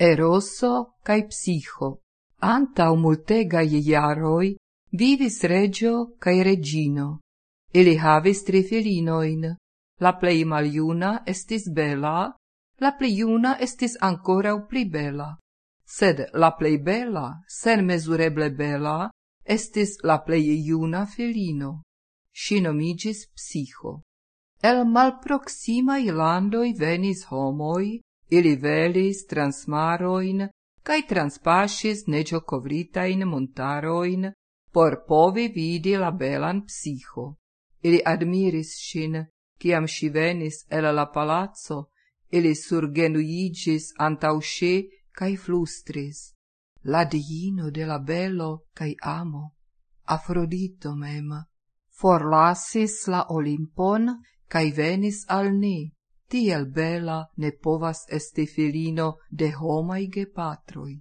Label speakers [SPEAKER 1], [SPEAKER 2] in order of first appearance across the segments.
[SPEAKER 1] Eroso cae Psicho. Antau multegai iaroi vivis regio cae regino. Ili havis tri filinoin. La plei maliuna estis bela, la plei iuna estis ancora pli bela. Sed la plei bela, sen mesureble bela, estis la plei iuna filino. Si nomigis Psicho. El malproximai landoi venis homoi, Ili velis transmaroin, cae transpasis negio covritain montaroin, por povi vidi la belan psiho. Ili admiris sin, ciam si venis el la palazzo, ili surgenuigis antau sce cae flustris. La diino de la belo cae amo, Afrodito mem, forlasis la Olimpon cae venis al ni tiel bela ne povas esti filino de homai gepatroi.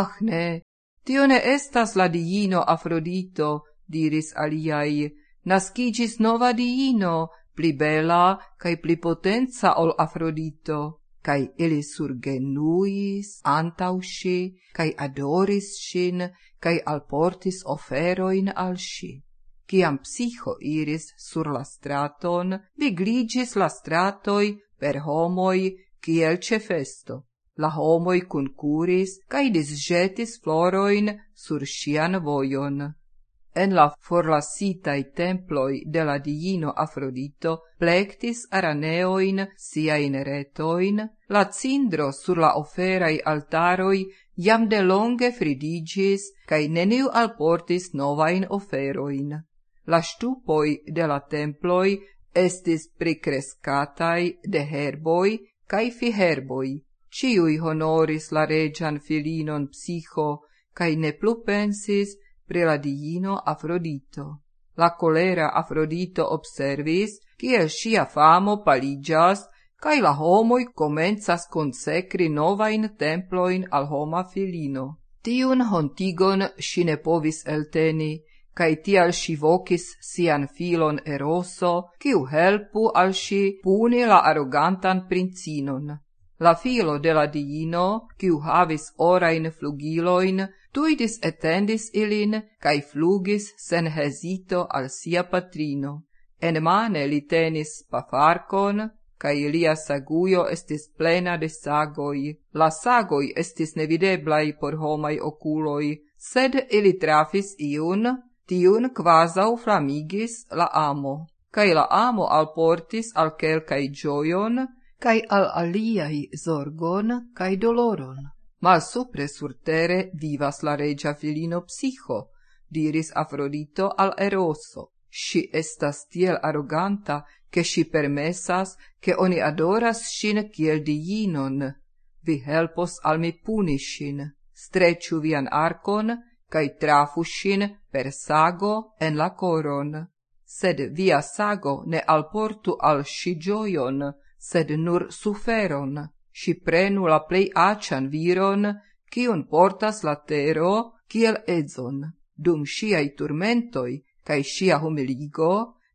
[SPEAKER 1] Ah ne, tio ne estas la diino Afrodito, diris aliai, nascigis nova diino, pli bela cae pli potenza ol Afrodito. Cae ili surgenuis antau sci, cae adoris sin, cae alportis oferoin al sci. Ciam psiho iris sur la straton, vigligis la stratoi per homoi ciel ce festo. La homoi concuris, cae disgetis floroin sur sian voion. En la forlasitai temploi de la diino Afrodito plectis araneoin siain retoin, la cindro sur la oferai altaroi jam de longe fridigis, cae neniu alportis novain oferoin la stupoi de la temploi estis precrescatai de herboj kaj fiherboj. Ciui honoris la regian filinon psicho, cae ne plu pensis pre la diino Afrodito. La colera Afrodito observis, kiel sia famo paligias, cae la homoi comenzas consecri novain temploin al homa filino. Tiun hontigon si ne povis elteni, cae tial si vocis sian filon Eroso, ciu helpu al si puni la arrogantan princinon. La filo de la diino, ciu havis orain flugiloin, tuidis etendis ilin, cae flugis sen hesito al sia patrino. En mane li tenis pafarcon, cae lia saguio estis plena de sagoi. La sagoi estis nevideblai por homai oculoi, sed ili trafis iun, tiun quasau flamigis la amo, cae la amo alportis al quelcae gioion, cae al aliai zorgon cae doloron. Mal supre surtere vivas la regia filino psicho, diris Afrodito al Eroso. Si estas tiel arroganta, che si permessas, che oni adoras sin kiel diinon. Vi helpos al mi punishin. Streciu vian arcon, cae trafus ŝin per sago en la coron. Sed via sago ne alportu al si gioion, sed nur suferon. si prenu la plei acian viron, cion portas la tero ciel edzon. Dum siai turmentoi, cae sia humiligo,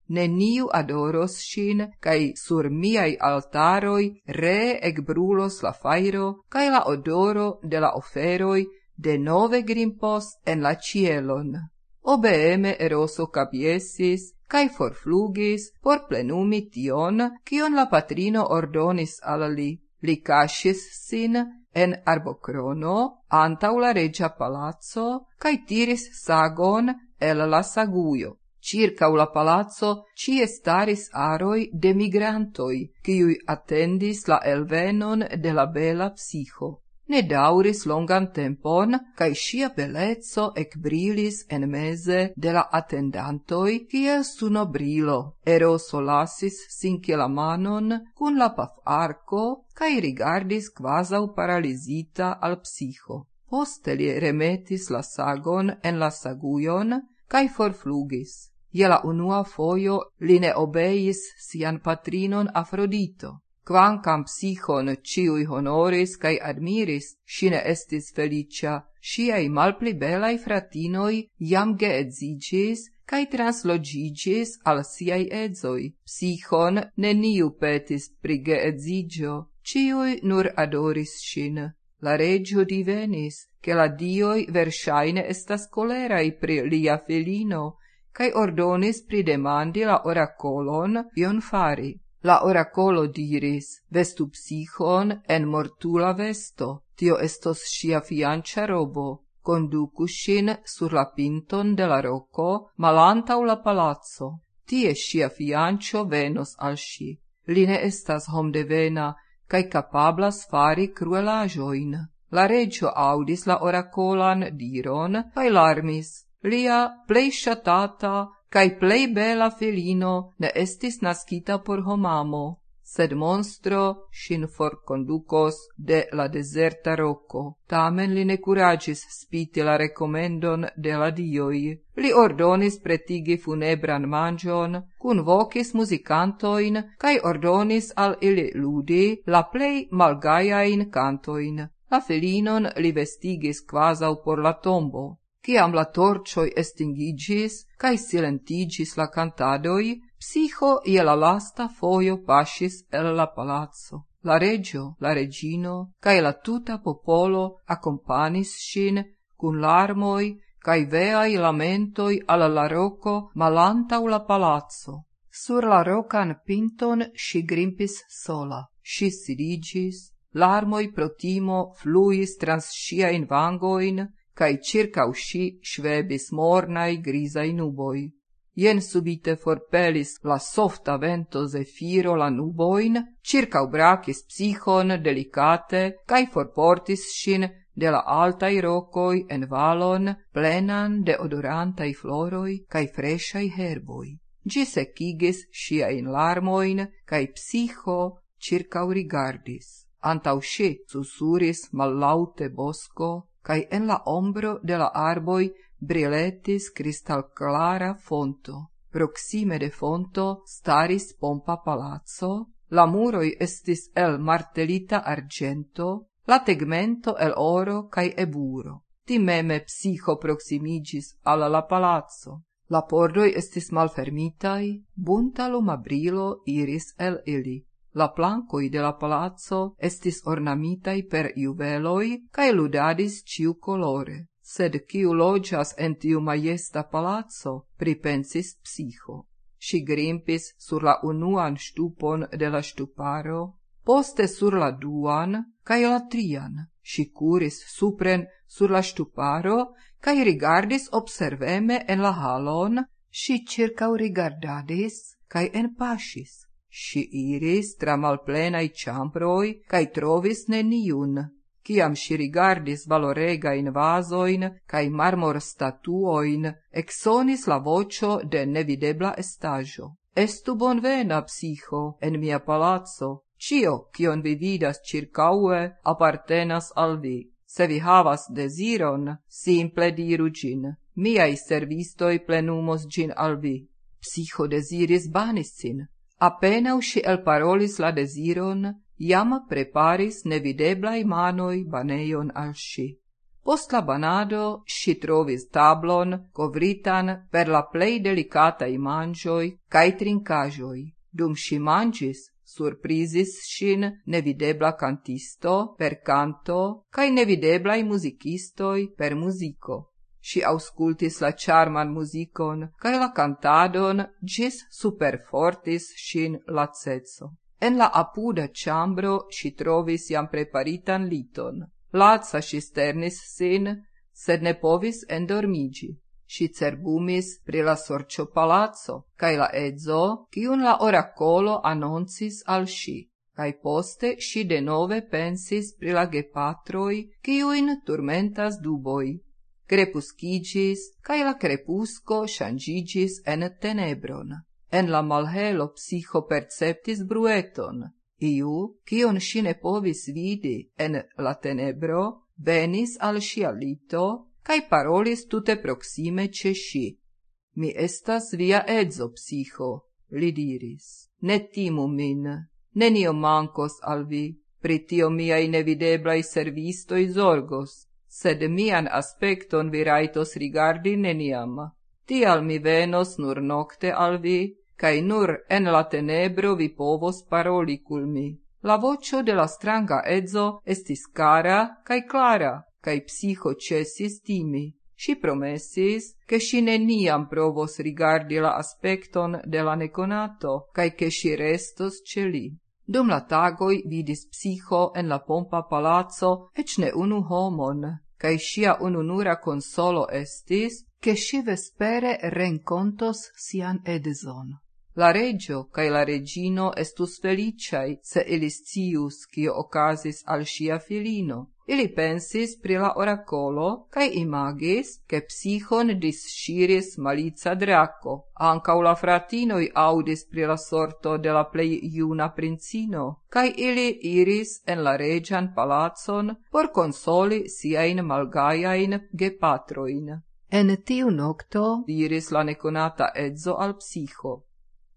[SPEAKER 1] neniu adoros sin, cae sur miai altaroi re ekbrulos la fairo, cae la odoro de la oferoi de nove grimpos en la cielon. Obeeme eroso capiesis, cae forflugis por plenumi tion, cion la patrino ordonis al li. Li cascis sin en arbocrono, antau la regia palazzo, cae tiris sagon el la saguio. Circa la palazzo ci staris aroi de migrantoi, ciui attendis la elvenon de la bela psicho ne dauris longan tempon, cae sia belezzo ecbrilis en mese de la attendantoi, cia suno brilo. Ero solasis sinci la manon cun la paf arco, cae rigardis quasau paralisita al psicho. Poste li remetis la sagon en la saguion, cae forflugis. Ie la unua foio li ne obeis sian patrinon Afrodito Quancam psichon ciui honoris cae admiris, sine estis felicia, siei malpli belai fratinoi iam geedzigis cae translogigis al siei edzoi. Psichon neniu petis pri geedzigio, ciui nur adoris sin. La regio divenis, che la dioi versaine estas colerai pri lia felino, cae ordonis pridemandi la oracolon ion fari. La oracolo diris, vestu psichon en mortula vesto, tio estos sia fiancia robo, conducu shin sur la pinton de la roco malantau la palazzo. Tie sia fiancio venos al si. Li ne estas vena cae capablas fari cruelajoin. La regio audis la oracolan diron, cae larmis. Lia plei shatata cae plei bela felino ne estis nascita por homamo, sed monstro shin for conducos de la deserta roco. Tamen li ne curagis spiti la recomendon de la dioi. Li ordonis pretigi funebran mangion, cun vocis musicantoin, cae ordonis al ili ludi la plei malgaiain cantoin. La felinon li vestigis quasau por la tombo. Ciam la torcioi estingigis, cae silentigis la cantadoi, psiho ie la lasta foio pascis el la palazzo. La regio, la regino, cae la tuta popolo accompanis shin cun larmoi cae veai lamentoi alla la roco malantau la palazzo. Sur la rocan pinton si grimpis sola. Si sirigis, larmoi protimo fluis trans sciain vangoin, cae circau sci svebis mornai grisai nuboi. Ien subite forpelis la softa vento zefiro la nuboin, circau bracis psichon delicate, cae forportis shin de la altai rocoi en valon plenan de odorantai floroi cae freshai herboi. Gi secigis sciain larmoin cae psicho circau rigardis. Antau sci susuris mallaute bosco cae en la ombro de la arboi briletis cristalclara fonto. Proxime de fonto staris pompa palazzo, la muroi estis el martelita argento, la tegmento el oro cae eburo. Timeme psiho proximigis alla la palazzo. La pordoi estis malfermitai, bunta lumabrilo iris el ili. La plancoi de la palazzo estis ornamitai per juveloi, cae ludadis ciu colore. Sed ciu logias en tiu maiesta palazzo, pripensis psicho. Si grimpis sur la unuan stupon de la stuparo, poste sur la duan, cae la trian. Si curis supren sur la stuparo, cae rigardis observeme en la halon, si circau rigardadis, cae enpasis Si iris tra malplenai ciamproi, cae trovis neniun. Ciam si rigardis valoregain vasoin cae marmor statuoin, exonis la vocio de nevidebla estajo. Estu bonvena, psiho, en mia palazzo. Cio, cion vi vidas circaue, appartenas al vi. Se vi havas desiron, simple diru gin. Miai servistoi plenumos gin al vi. Psiho desiris banis sin, Apenau si elparolis la desiron, jam preparis nevideblai manoi baneion al si. Post la banado si trovis tablon covritan per la plei delicatai mangioi cae trincajoi. Dum si mangis, surprizis sin nevidebla cantisto per canto cae nevideblai musicistoi per musico si auscultis la charman musicon, cae la cantadon gis superfortis shin lacetso. En la apuda chambro si trovis iam preparitan liton. Lazza si sternis sin, sed ne povis endormigi. Si cerbumis pri la sorcio palazzo, cae la edzo, cium la oracolo annoncis al si. cae poste si de nove pensis pri la gepatroi, ciuin turmentas duboi crepuscigis, cae la crepusco shangigis en tenebron. En la malhelo psicho perceptis brueton, iu, cion si ne povis vidi en la tenebro, venis al sia lito, cae parolis tute proxime ce si. Mi estas via edzo psicho, li diris. Ne timu min, nenio mancos al vi, pritio miai nevideblai servistoi zorgos, sed mian aspecton vi raitos rigardi neniam. Tial mi venos nur nocte al vi, cae nur en la tenebro vi povos paroli cul mi. La vocio de la stranga edzo estis cara cae clara, cae psiho cesis timi. Si promesis, che si neniam provos rigardi la aspecton de la neconato, cae che si restos celi. Dum la tagoj vidis psicho en la pompa palaco ec ne unu homon, kaj sia ununura konsolo estis, ke si vespere renkontos sian edison. La regio kaj la regino estus feliĉaj se ili cius cio okazis al sia filino, Ili pensis pri la oracolo, cae imagis, che psichon disciris malica draco. Ancau la fratinoi audis pri la sorto de la plei iuna princino, cae ili iris en la regian palazon por consoli siain malgaiain gepatroin. En tiu nocto diris la neconata edzo al psicho.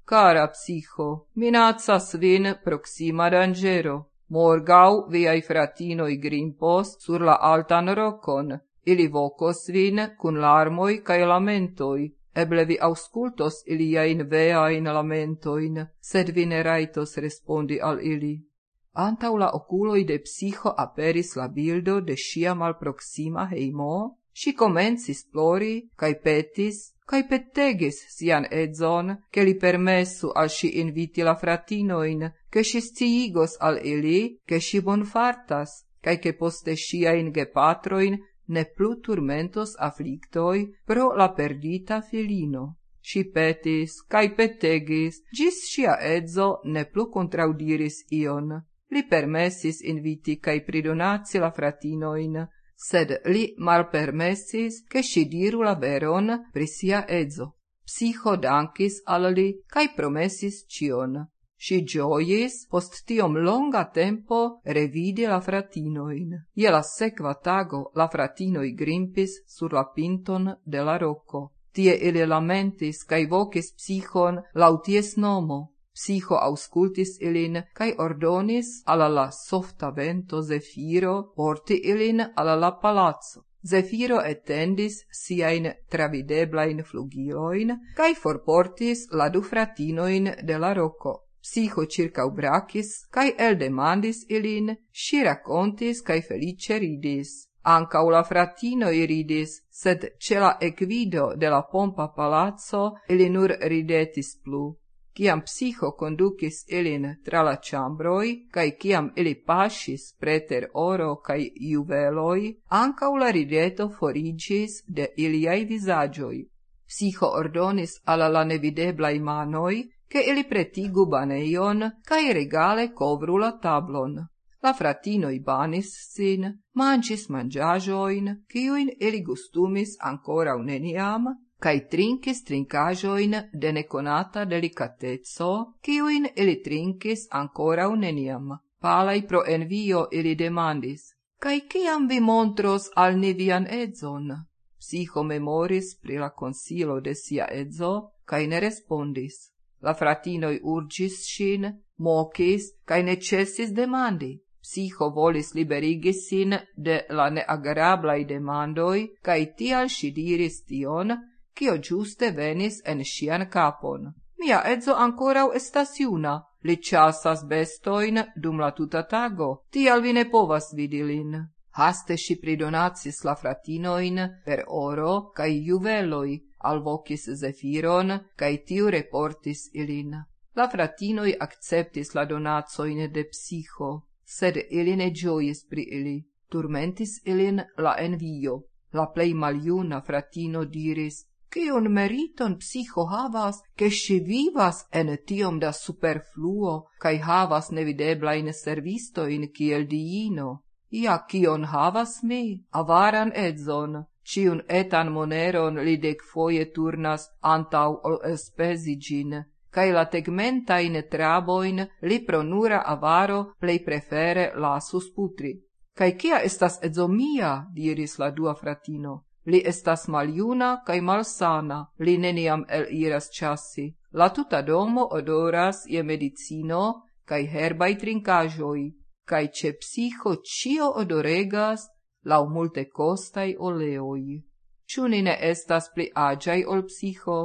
[SPEAKER 1] Cara psicho, minacas vin proxima dangero Morgau viai fratinoi grimpos sur la altan rocon, ili vocos vin cun larmoi cae lamentoi, eble vi auscultos iliain veain lamentoin, sed vi ne raitos respondi al ili. Antau la oculoi de psiho aperis la bildo de sia malproxima heimo, si comensis plori, cae petis, cae pettegis sian edzon, che li permessu al si inviti la fratinoin, che si sciigos al ili, che si bonfartas, cae che poste sciain gepatroin ne plu turmentos afflictoi pro la perdita filino. Si petis, cae pettegis, gis sia edzo ne plu contraudiris ion. Li permessis inviti cae pridonazi la fratinoin, sed li malpermesis che si diru la veron pri sia edzo. Psiho dankis al li cae promesis cion. Si gioies post tiom longa tempo revidi la fratinoin. Ie la sequa tago la fratinoi grimpis sur la pinton de la rocco. Tie ili lamentis cae vocis psichon lauties nomo, Psiho auscultis ilin, cae ordonis alla la softa vento Zefiro porti ilin alla la palazzo. Zefiro etendis siain travideblain flugiloin, cae forportis la du fratinoin de la roco. Psiho circa ubracis, cae eldemandis ilin, si racontis cae felice ridis. Ancau la fratino iridis, sed ce la equido de la pompa palazzo ili nur ridetis plu ciam psiho conducis ilin tra la chambroi, cae ciam ili pasis preter oro cae juveloi, ancau la rideto forigis de iliai visagioi. Psiho ordonis alla la nevideblai manoi, che ili pretigu baneion, cae regale covru la tablon. La fratinoi banis sin, mangis mangiajoin, ciuin ili gustumis ancora uneniam, cae trincis trincajoin de neconata delicatezzo, ciuin ili trincis ancora uneniam. Palai pro envio ili demandis, cae ciam vi montros al nivian edzon? Psiho memoris pri la consilo de sia edzo, cae ne respondis. La fratinoi urgis sin, mocis, cae necessis demandi. Psiho volis liberigi sin de la neagarablai demandoi, cae tial si diris tion, cio giuste venis en sian capon. Mia edzo ancorau estas iuna, li chasas bestoin dum la tuta tago, tial vi ne povas vidilin. Haste si pridonacis la fratinoin per oro cae juveloi, alvocis zefiron, cae tiu reportis ilin. La fratinoi acceptis la donacoin de psicho, sed ili ne gioies pri ili. Turmentis ilin la envio. La plei maliuna fratino diris, Cion meriton psycho havas, che si vivas en tiom da superfluo, cae havas nevideblain servistoin kiel diino. Ia cion havas mi, avaran edzon, ciun etan moneron li dec foie turnas antau ol espesigin, cae la tegmentain traboin li pronura avaro plei prefere lasus putri. Cae cia estas edzomia, diris la dua fratino, Li estas maljuna kaj malsana, li neniam eliras ĉasi. La tuta domo odoras je medicino kaj herbaj trinkaĵoj, kaj ĉe psiho ĉio odoregas laŭ multekostaj oleoj. Ĉu ni ne estas pli aĝaj ol psicho?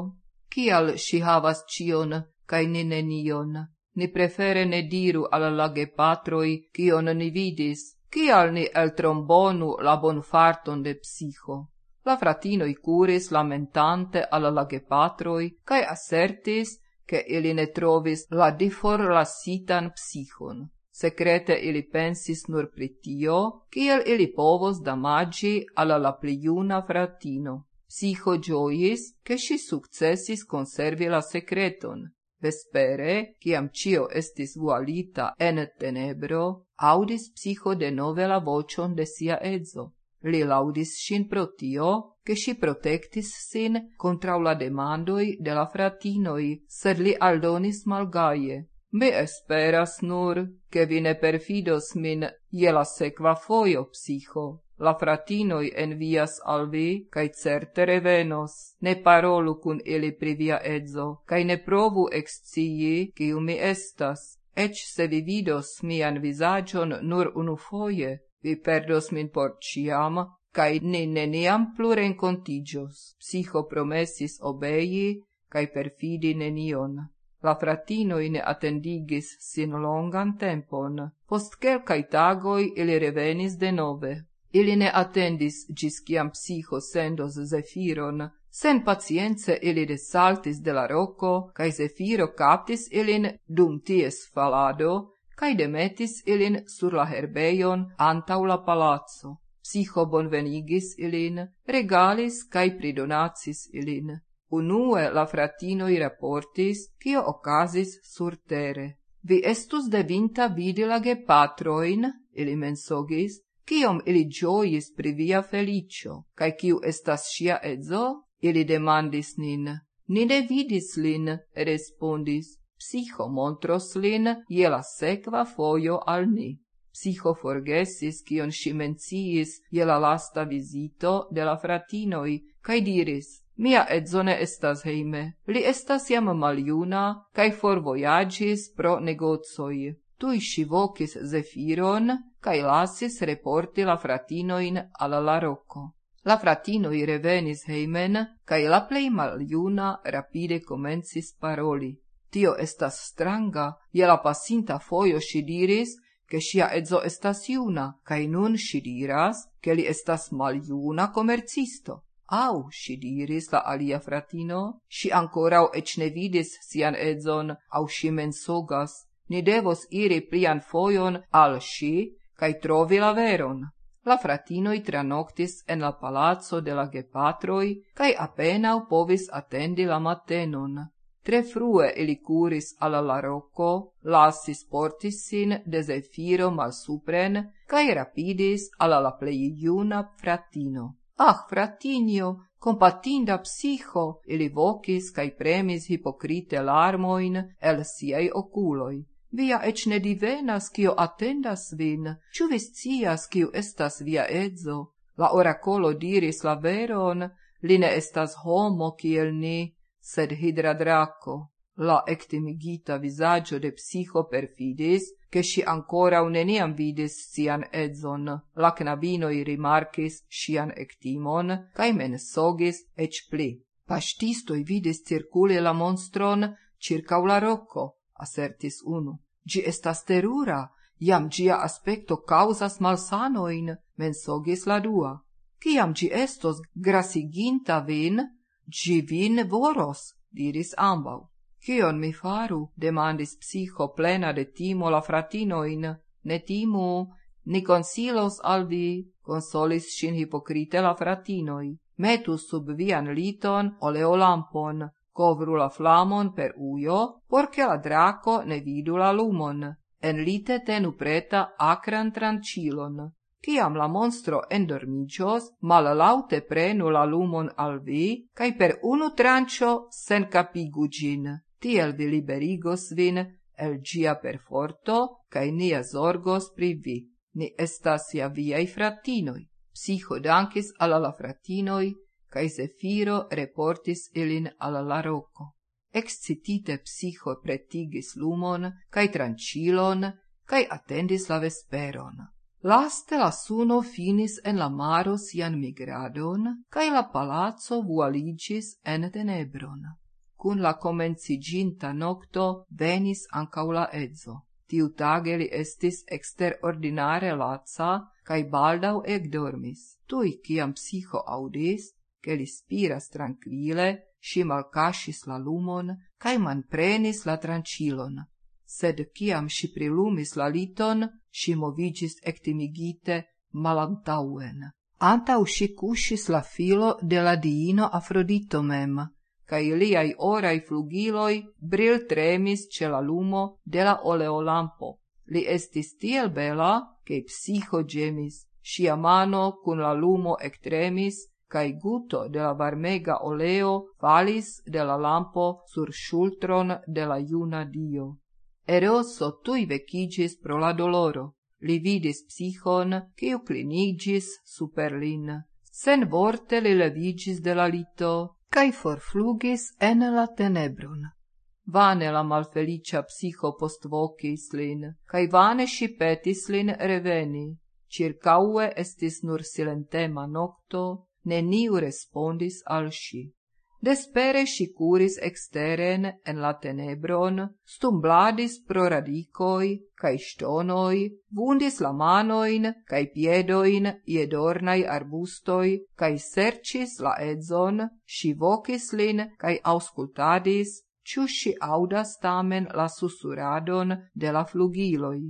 [SPEAKER 1] Kial ŝi havas ĉion kaj ni nenion? Ni prefere ne diru al la gepatroj kion ni vidis, kial ni eltrombonu la bonfarton de psicho. La fratinoj curis lamentante alla la patroi, cae assertis, che ili ne trovis la diforlasitan psichon. Secrete ili pensis nur pritio, ciel ili povos damagi alla la pliuna fratino. Psicho giois, che si successis conservi la secreton. Vespere, ciam cio estis vualita en tenebro, audis psicho de nove la vocion de sia edzo. Li laudis sin pro tio, che si protectis sin contra la demandoi de la fratinoi, sed li aldonis malgaie. Mi esperas nur, che vi ne perfidos min je la sequa foio, psiho. La fratinoi envias al vi, cae certe revenos. Ne parolu cun ili pri via edzo, cae ne provu excii, ciu mi estas. Ec se vi vidos mian visagion nur unu foie, vi perdos min por ciam, cae ni neniam plu rencontigios. Psicho promesis obeii, cae perfidi nenion. La fratinoin attendigis sin longan tempon. Post quelcae tagoi ili revenis de nove. Ili ne attendis gis ciam psiho sendos zefiron, Sen pacience ili desaltis de la roco, cae Zefiro captis ilin dum ties falado, cae demetis ilin sur la herbeion antau la palazzo. Psiho bonvenigis ilin, regalis cae pridonacis ilin. Unue la fratinoi raportis, cio ocasis sur tere. Vi estus devinta vidi la gepatroin, ili mensogis, ciom ili giois pri via felicio, cae ciu estas sia edzo, Ili demandis nin. Ni ne vidis lin, respondis. Psiho montros lin je la sekva fojo al ni. Psiho forgesis, kion si menciis je la lasta vizito de la fratinoi, kaj diris, Mia edzone estas heime, li estas jam maljuna, for forvojagis pro negocoj. Tui si vocis Zefiron, kai lasis reporti la fratinoin alla la rocco. La fratinoi revenis heimen, cae la plei maliuna rapide comencis paroli. Tio estas stranga, je la pasinta foio si diris, che sia edzo estas iuna, cae nun si diras, che li estas maljuna comercisto. Au, si diris la alia fratino, si ancorau ec ne vidis sian edzon, au si mensogas, ni devos iri plian foion al si, cae trovi la veron la fratinoi tranoctis en la palazzo de la gepatroi, cae apenau povis attendi la matenon. Tre frue ili curis alla larocco, lassis portis sin de zefiro mal supren, cae rapidis alla la plei iuna fratino. Ah, fratinio, compatinda psicho, ili vocis cae premis hipocrite larmoin el siei oculoi. Via ec ne divenas, cio attendas vin, ciu vi scias, cio estas via edzo. La oracolo diris la veron, li ne estas homo kiel ni, sed hidra draco. La ectimigita visagio de psiho perfidis, che si ancora neniam vidis sian edzon. La knabinoi rimarcis sian ectimon, cae mensogis ec pli. Pastistoi vidis circule la monstron circa la rocco, assertis unu. Gi estas terura, iam gia aspecto causas malsanoin, mensogis la dua. Ciam gi estos grasiginta vin, gi vin voros, diris ambau. Cion mi faru? demandis psicho plena de timo la fratinoin. Ne timu, ni consilos al vi, consolis sin hipocrite la fratinoi. Metu sub vian liton oleolampon, covru la flamon per uio, porche la draco ne vidu la lumon. Enlite tenu preta acran trancilon. Ciam la monstro endormigios, mal laute prenu la lumon al vi, cae per unu trancio sen capigu gin. Tiel vi liberigos vin el gia perforto, cae nia zorgos pri vi. Ni estas ja viei fratinoi. Psicho dancis alla la fratinoi, cae Zefiro reportis ilin al la roco. Excitite psiho pretigis lumon, cae trancilon, cae attendis la vesperon. Laste la suno finis en la maro sian migradon, cae la palazzo vualigis en tenebron. Cun la comenciginta nocto venis ancau la ezzo. Tiu tage li estis exterordinare laza, cae baldau ec dormis. Tui, ciam psiho audis, che respiras tranquille, si malcascis la lumon, cae manprenis la trancilon. Sed ciam si prilumis la liton, si movigis ectimigite malantauen. Antau si cuscis la filo de la diino Afroditomem, cae liai orai flugiloi bril tremis ce la lumo de la oleolampo. Li estis tiel bela, che psiho gemis, Sia mano cun la lumo ectremis, cae guto de la varmega oleo falis de la lampo sur shultron de la iuna dio. Eroso tui vecigis pro la doloro. Li vidis psichon, ciu clinigis super lin. Sen vorte li levigis de la lito, cae forflugis en la tenebron. Vane la malfelicia psicho postvocis lin, cae vane si petis lin reveni. Circaue estis nur silentema nocto, neniu respondis al si. Despere si curis exteren en la tenebron, stumbladis pro radicoi, cae stonoi, vundis la manoin, cae piedoin, iedornai arbustoi, cae sercis la edzon, si vocis lin cae auscultadis, ciu ŝi aŭdas tamen la susuradon de la flugiloi.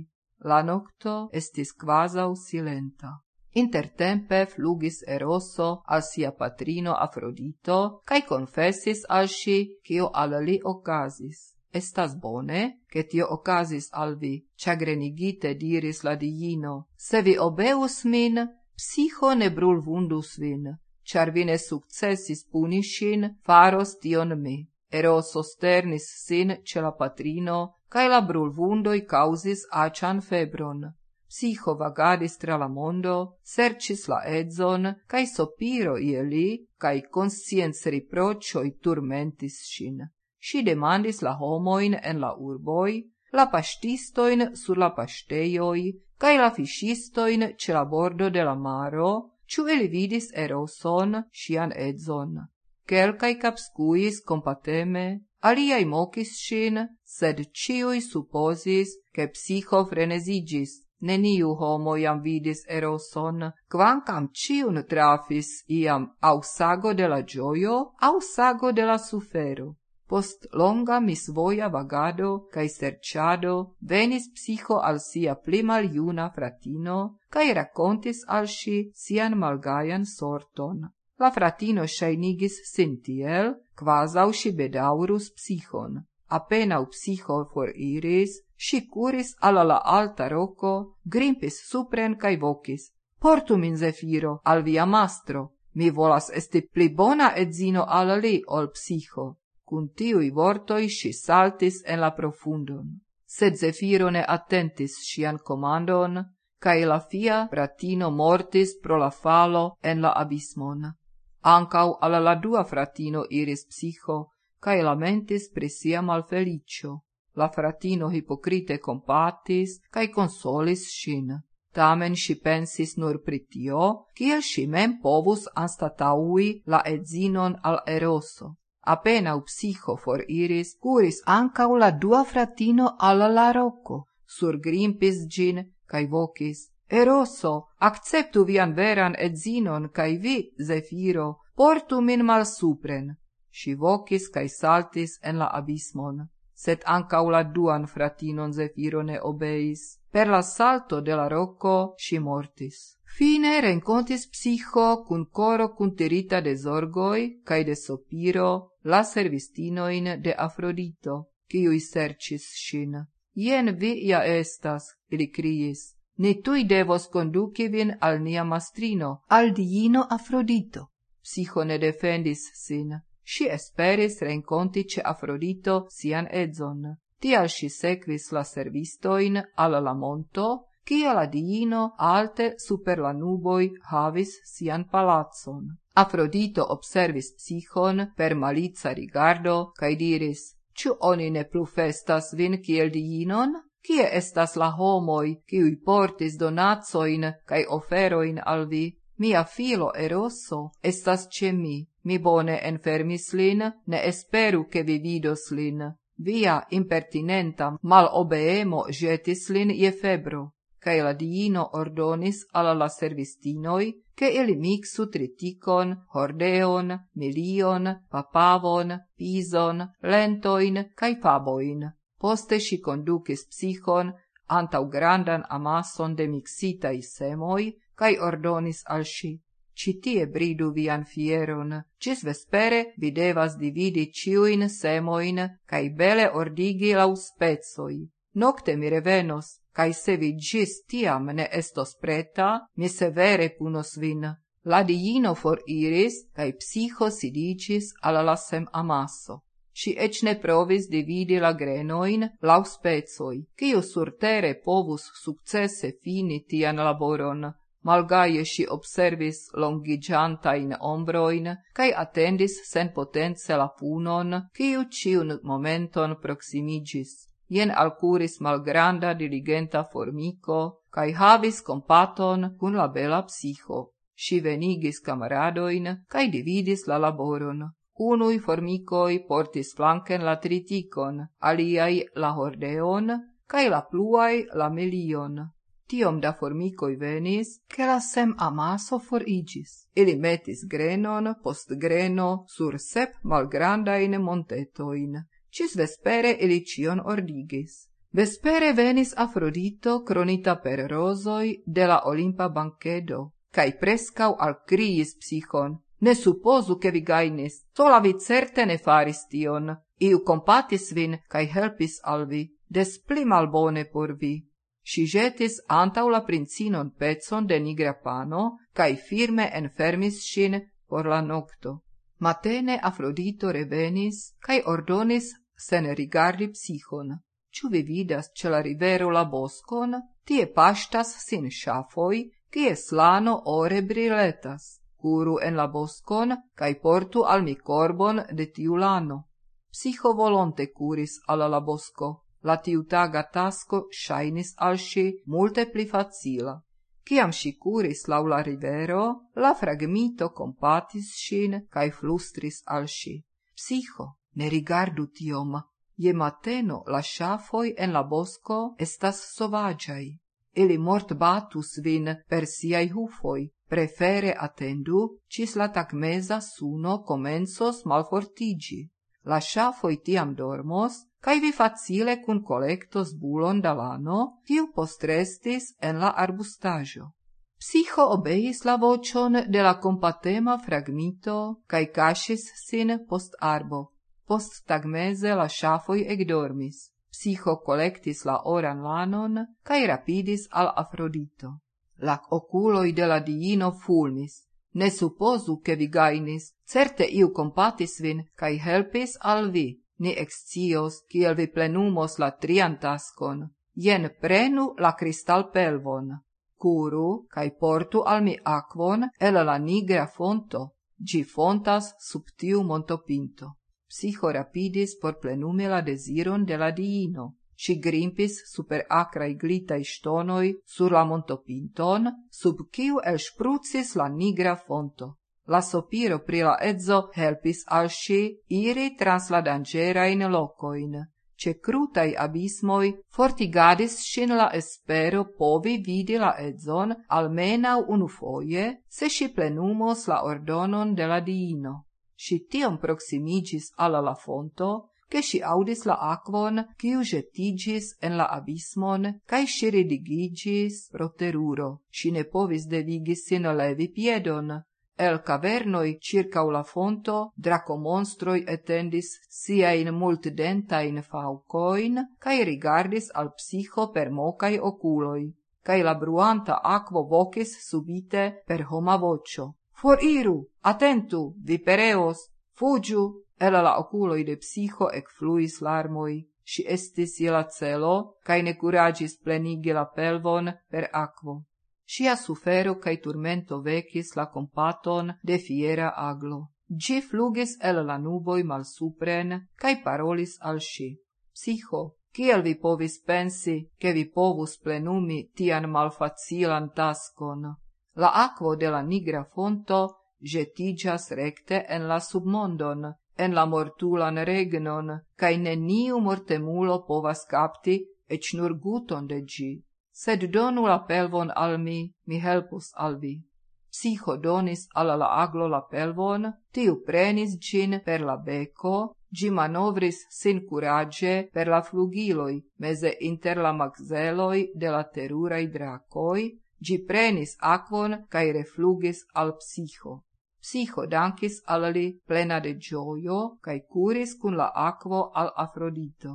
[SPEAKER 1] La nocto estis quasau silenta. Intertempe flugis Eroso al sia patrino Afrodito, cae confessis al si cio al li ocasis. Estas bone, che tio ocasis al vi, chagrenigite diris la diino, se vi obeus min, psicho ne brul vundus vin, char vi ne successis punishin, faros tion mi. Eroso sternis sin ce la patrino, cae la brul vundoi causis acian febron psiho vagadis tra la mondo, sercis la edzon, cae sopiro ieli, cae conscienz riprocioi turmentis sin. Si demandis la homoin en la urboi, la pastistoin sur la pasteioi, cae la fishistoin ce la bordo de la maro, ciu eli vidis eroson, sian edzon. Quelcae capscuis compateme, aliai mocis sin, sed ciui supposis che psicho frenesigis, Neniu homo iam vidis eroson, quancam ciun trafis iam au sago de la gioio, au sago de la sufero. Post longa misvoia vagado cae serciado venis psico al sia pli maljuna fratino cae racontis al si sian malgaian sorton. La fratino shainigis sintiel, quasau si bedaurus psichon. Apenau psicho for iris, si curis alla la alta roco, grimpis supren cae vocis. Portu min, Zefiro, al via mastro. Mi volas esti pli bona edzino al li ol psiho. Cun tiui vortoi si saltis en la profundon. Sed Zefiro ne attentis sian comandon, cae la fia fratino mortis pro la falo en la abismon. Ancau alla la dua fratino iris psiho, cae lamentis pri sia malfelicio. La fratino hipocrite compatis cae consolis sin. Tamen si pensis nur pritio, kiel ŝi mem povus anstataui la edzinon al Eroso. Apenau for iris, curis ancau la dua fratino al la rocco, surgrimpis gin, cae vocis, Eroso, acceptu vian veran edzinon, cae vi, Zefiro, portu min mal supren. Si vocis cae saltis en la abismon sed ancau la duan fratinon Zefiro ne obeis. Per la salto de la rocco si mortis. Fine rencontis psicho cun coro cunterita de zorgoi cae de sopiro la servistinoin de Afrodito, ciui sercis shin. Ien vi ja estas, ili criis, ne tui devos conduci vin al nia mastrino, al diino Afrodito. Psicho ne defendis sin, si esperis renconti ce Afrodito sian edzon. Tial si sequis la servistoin al la monto, cia la diino alte super la nuboi havis sian palazzon. Afrodito observis psichon per malica rigardo, cae diris, Ciu oni ne plu festas vin kiel diinon? Cie estas la homoi, ciui portis donatsoin cae oferoin al vi? Mia filo Eroso estas ce mi, Mi bone enfermis lin, ne esperu che vi vidos lin. Via impertinenta malobeemo jetis lin je febro, cae la diino ordonis alla la servistinoi che ili mixu triticon, hordeon, milion, papavon, pison, lentoin, cae faboin. Poste si conducis psichon antau grandan amason de mixitai semoi, cae ordonis al si Citie bridu vian fieron, cis vespere vi devas dividi ciuin semoin, cae bele ordigi lau spezoi. Nocte mi revenos, cae se vi gis tiam ne estos preta, mi severe punos vin. La diino foriris, cae psiho sidicis alla lasem amasso. Si ec ne provis dividi la grenoin lau spezoi, cio surtere povus successe fini tian laboron, malgaie si observis longigiantain ombroin, cae attendis sen potence la punon, ciu ciun momenton proximigis. Ien alcuris malgranda diligenta formico, cae havis compaton cun la bela psicho. Si venigis camaradoin, cae dividis la laboron. Unui formicoi portis flanken la triticon, aliai la hordeon, cae la pluai la melion tiom da formicoi venis, che la sem amaso forigis. Ili metis grenon post greno sur sep malgrandain montetoin. Cis vespere ili cion ordigis. Vespere venis Afrodito cronita per rosoi de la Olimpa banchedo, cae prescau al criis psichon. Ne supposu che vi gainis, sola vi certe ne faris tion. Iu compatis vin, cae helpis al vi, des pli malbone por vi si jetis antau la princinon pezon de nigra pano, cae firme enfermis sin por la nocto. Matene Afrodito revenis, cae ordonis sen rigardi psichon. Ciu vi vidas ce la rivero la boscon, tie pastas sin șafoi, kie slano ore briletas. Curu en la boscon, cae portu al mi corbon de tiu lano. Psicho volonte curis ala la bosco, La tiutaga tasco shainis al si multe pli facila. Ciam si curis lau la rivero, la fragmito compatis sin cae flustris al si. Psiho, ne rigardu tiom. Je mateno la shafoi en la bosco estas sovagiai. Ili mort batus vin per siai hufoi, prefere attendu, cis la tacmesa suno comensos malfortigi. La shafoi tiam dormos, cae vi facile cun collectos bulon da lano, kiu postrestis en la arbustajo. Psycho obeis la vocion de la compatema fragmito, cae casis sin post arbo. Post tagmese la ŝafoj ekdormis. Psycho collectis la oran lanon cae rapidis al Afrodito. La oculoi de la diino fulmis. Ne supposu che vi gainis, certe iu compatis vin, cae helpis al vi ni excios, kiel vi plenumos la trian taskon. Jen prenu la kristal pelvon. Curu, cae portu al mi aquon el la nigra fonto. Gi fontas sub tiu montopinto. Psiho rapidis por plenumi la desiron de la diino. Si grimpis super acrai glitai stonoi sur la montopinton, sub kiu elsprucis la nigra fonto. La sopiro pri la edzo helpis al sci iri trans la dangerain locoin. Ce crutai abismoi fortigadis sin la espero povi vidi la edzon almenau unu foie, se si plenumos la ordonon de la diino. Si tiom proximigis alla la fonto, che si audis la aquon, quiu jetigis en la abismon, cae si ridigigis pro teruro. Si ne povis devigis sin levi piedon, El cavernoi circa la fonto, dracomonstroi etendis siain multdentain faucoin, cae rigardis al psicho per mocai oculoi, cae la bruanta aquo vocis subite per homa vocio. Foriru! Atentu! Vi pereos! Fugiu! El la oculoi de psicho ecfluis larmoi. Si estis je la celo, cae ne curagis plenigi la pelvon per aquo. Sia sufero cae turmento vecis la compaton de fiera aglo. Gi flugis el la nuboi malsupren, cae parolis al si. Psiho, kiel vi povis pensi, che vi povus plenumi tian malfacilan taskon? La aquo de la nigra fonto jetigas recte en la submondon, en la mortulan regnon, cae neniu mortemulo povas capti ec nur guton de gi sed donu la pelvon al mi, mi helpus al vi. Psycho donis alla la aglo la pelvon, tiu prenis gin per la beco, gi manovris sin curage per la flugiloi, meze inter la maxeloi de la terurai dracoi, gi prenis aquon cae reflugis al psycho. Psycho dankis al li plena de gioio, cae curis cun la aquo al Afrodito.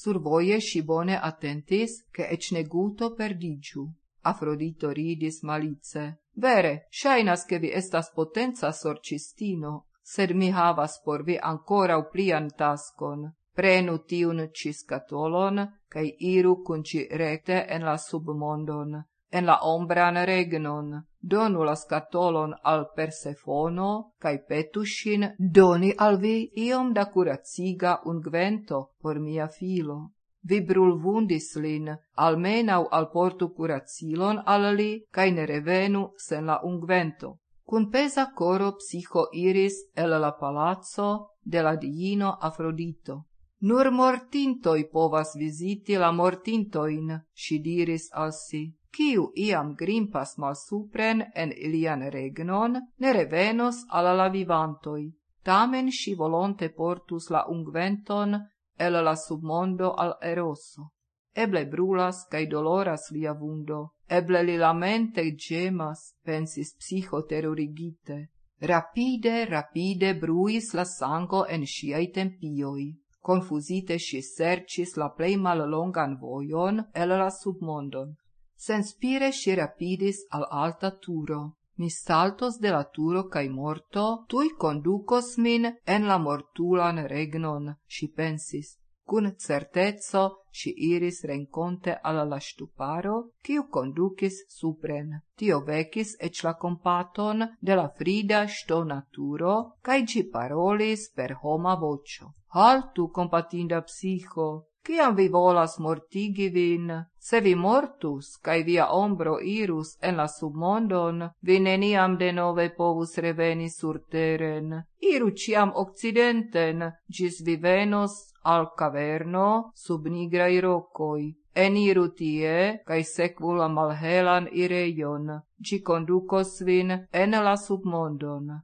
[SPEAKER 1] Survoie si bone attentis, che ec neguto perdigiu. Afrodito ridis malice. Vere, shainas che vi estas potenza sorcistino, sed mi havas por vi ancora plian taskon. Prenu tiun ciscatolon, cae iru cun ci recte en la submondon, en la ombran regnon donu la scatolon al Persefono, cae petushin doni al vi iom da curaciga ungvento por mia filo. Vi brul vundis lin, almenau al portu curacilon al li, cae ne revenu sen la ungvento. Cun pesa coro psico iris el la palazzo de la diino Afrodito. Nur mortintoi povas visiti la mortintoin, si diris al si kiu iam grimpas malsupren en ilian regnon, ne revenos ala la vivantoi. Tamen si volonte portus la ungventon el la submondo al eroso. Eble brulas cae doloras lia vundo, eble li lamente gemas, pensis psichoterurigite. Rapide, rapide bruis la sango en siai tempioi. Confusite si sercis la plei mallongan voion el la submondon. Senspire si rapidis al alta turo. Mi saltos de la turo cae morto, tui conducos min en la mortulan regnon, si pensis. Cun certezzo si iris renconte alla la stuparo, ciu conducis supren. Tio vecis ec la compaton de la frida sto naturo, cae ci parolis per homa vocio. Haltu, compatinda psicho, Ciam vi volas mortigi vin, se vi mortus, cae via ombro irus en la submondon, vi neniam de nove povus reveni sur teren. Iru ciam occidenten, gis vi venos al caverno sub nigrai rocoi. Eniru tie, cae secu la malhelan ireion, ci conducos vin en la submondon.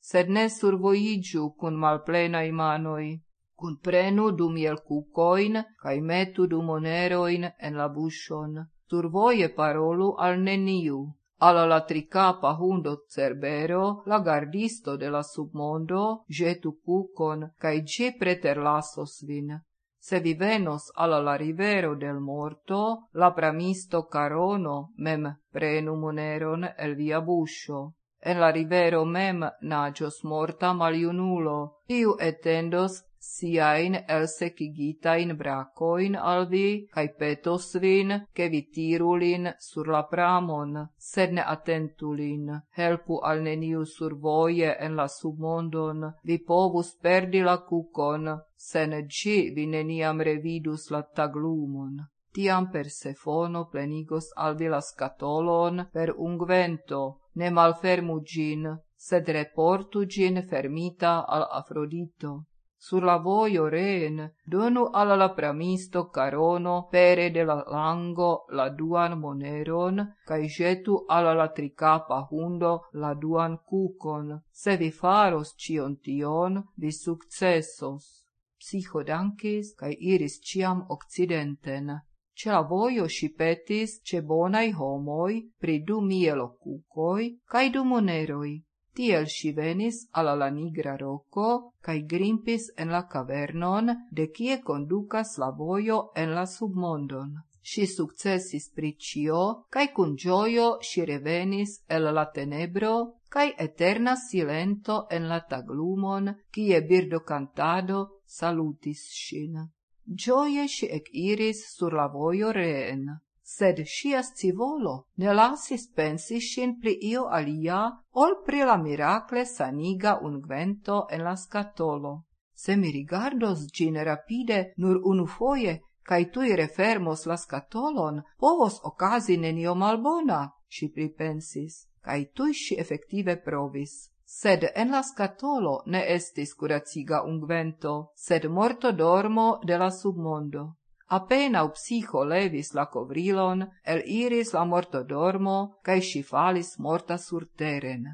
[SPEAKER 1] Sed ne survoigiu cun malplenai manoi, Cunprenu du miel cucoin, cae metu du moneroin en la buscion. Survoie parolu al neniu. Alla la tricapa hundo cerbero, la gardisto de la submondo, jetu cucon, cae gi preterlasos vin. Se vi venos alla la rivero del morto, la pramisto Carono mem prenu moneron el via buscio. En la rivero mem nagios morta maliunulo, iu etendos siain elsecigitain bracoin al vi, cae petos vin, che vi tirulin sur la pramon, sed ne attentulin, helpu al neniu sur voie en la submondon, vi povus perdi la cucon, sen ci vi neniam revidus la taglumon. Tiam Persefono plenigos al vi la scatolon per ungvento, ne malfermu gin, sed reportu gin fermita al Afrodito sur la voio reen, donu alla la pramisto Carono pere de la lango la duan moneron, cae jetu alla la tricapa hundo la duan cucon. Se vi faros cion tion, vi successos. Psiho dankis, cae iris ciam occidenten. Ce la voio si petis ce bonai homoi pri du mielo cucoi cae du moneroi. Tiel si venis alla la nigra roco, cae grimpis en la cavernon, de cie conducas la voio en la submondon. Si successis pri cio, cae cun gioio si revenis el la tenebro, cae eterna silento en la taglumon, cie birdo cantado salutis sin. Gioie si ec iris sur la vojo reen sed scias civolo ne lasis pensi sin pri io alia ol pri la miracle saniga ungvento en la scatolo. Se mi rigardos gin rapide nur unu foie, cae tui refermos la scatolon, povos ocasi nenio malbona, si pripensis, cae tui si effective provis. Sed en la scatolo ne estis curaciga ungvento, sed morto dormo de la submondo. Apenau psiho levis la covrilon, el iris la mortodormo, cae si falis morta sur teren.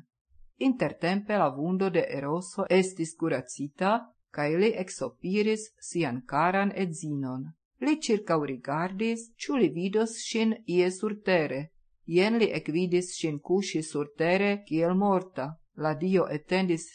[SPEAKER 1] Intertempe la vundo de Eroso estis curacita, cae li exopiris sian caran edzinon. Li circa rigardis, ciu li vidos sin ie sur tere. Ien li equidis sin cusi sur tere kiel morta. La dio etendis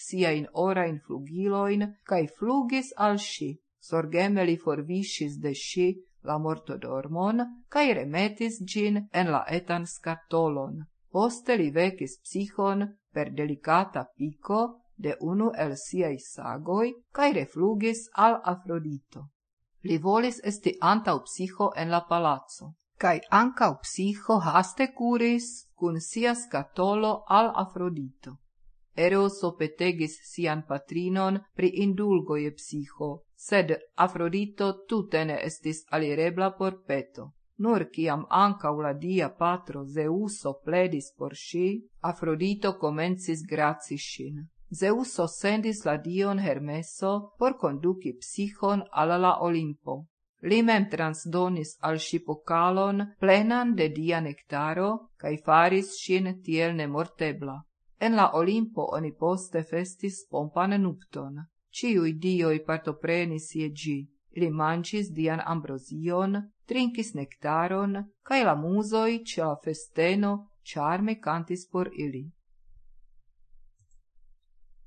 [SPEAKER 1] ora in flugiloin, cae flugis al si sorgeme li forvisis de ŝi la mortodormon cae remetis gin en la etan scatolon. Poste li vekis psichon per delicata pico de unu el siei sagoi, cae reflugis al Afrodito. Li volis esti antau psicho en la palaco, cae ancau psicho haste kuris kun sia scatolo al Afrodito. Eroso petegis sian patrinon pri indulgoje psiho, sed Afrodito tute ne estis alirebla por peto. Nur ciam ancau la dia patro Zeuso pledis por si, Afrodito comencis grazi sin. Zeuso sendis la dion Hermeso por conduci psichon alla la Olimpo. Li mem transdonis al si pocalon plenan de dia nectaro, cae faris sin tiel nemortebla. En la Olimpo oni poste festis pompane nupton. Ciui dioi partoprenis ie gi, li mancis dian ambrosion, trinkis nectaron, cae la musoi ce la festeno charme cantis por ili.